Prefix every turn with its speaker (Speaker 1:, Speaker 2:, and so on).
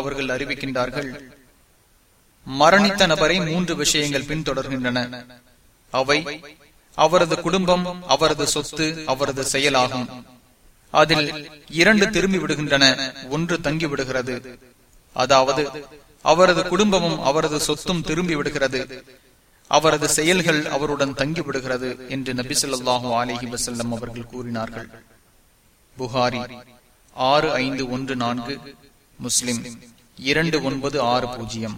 Speaker 1: அவர்கள் அறிவிக்கின்றார்கள் மரணித்த நபரை மூன்று விஷயங்கள் பின்தொடர்கின்றன. அவை அவரது குடும்பம் அவரது சொத்து அவரது செயலாகும். அதில் இரண்டு திரும்பி விடுகின்றன ஒன்று தங்கி விடுகிறது. அதாவது அவரது குடும்பமும் அவரது சொத்தும் திரும்பி விடுகிறது. அவரது செயல்கள் அவருடன் தங்கிவிடுகிறது என்று நபி சொல்லாஹு அலிஹி வசல்லம் அவர்கள் கூறினார்கள். புகாரி ஆறு ஐந்து ஒன்று நான்கு முஸ்லிம் இரண்டு ஒன்பது ஆறு பூஜ்ஜியம்.